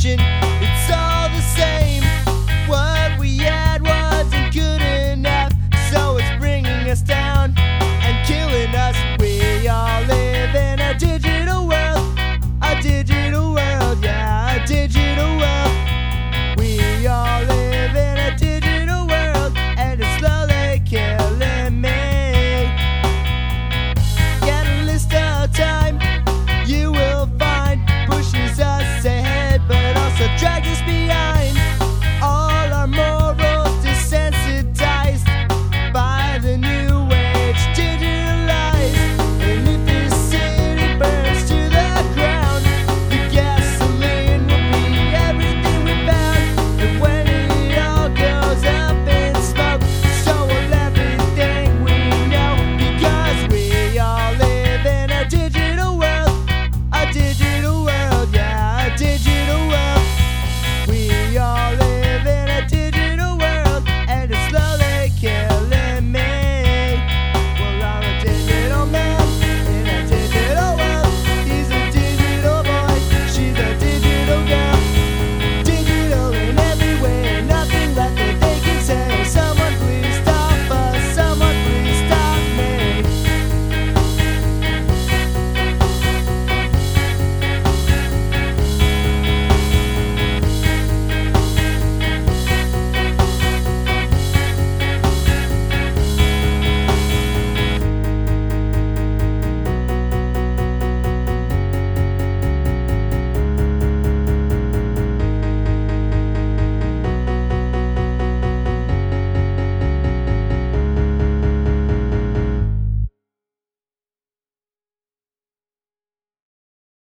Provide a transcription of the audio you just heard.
confusion.